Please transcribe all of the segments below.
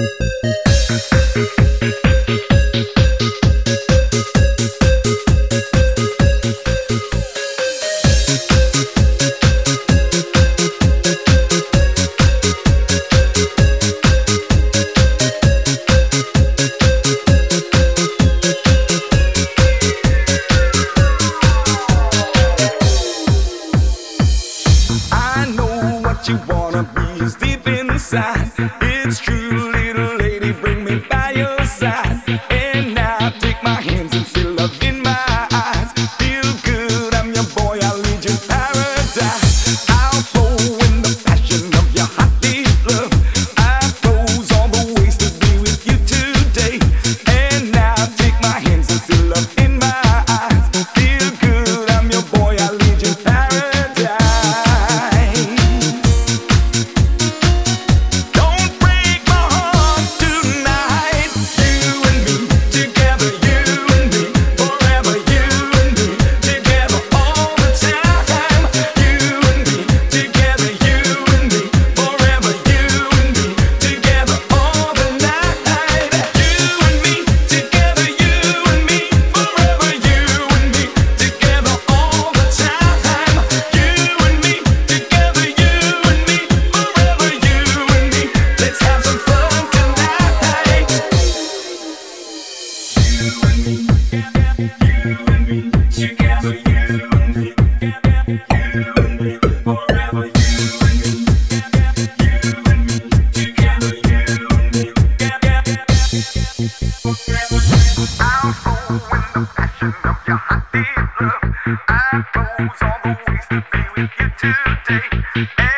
I know what you wanna be is deep inside. It's truly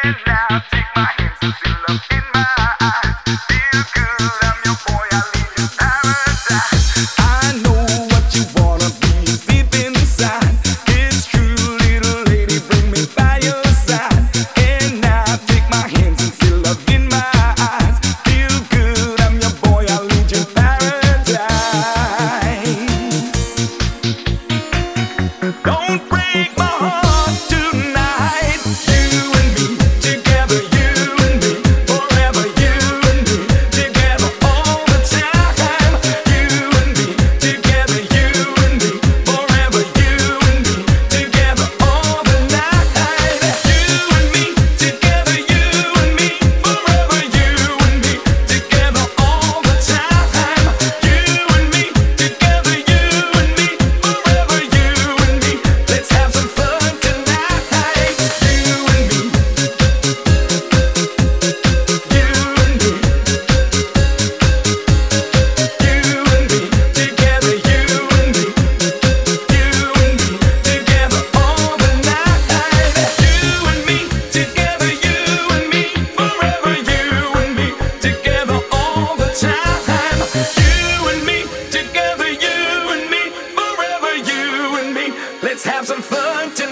And now take my hands and feel love in my Let's have some fun tonight.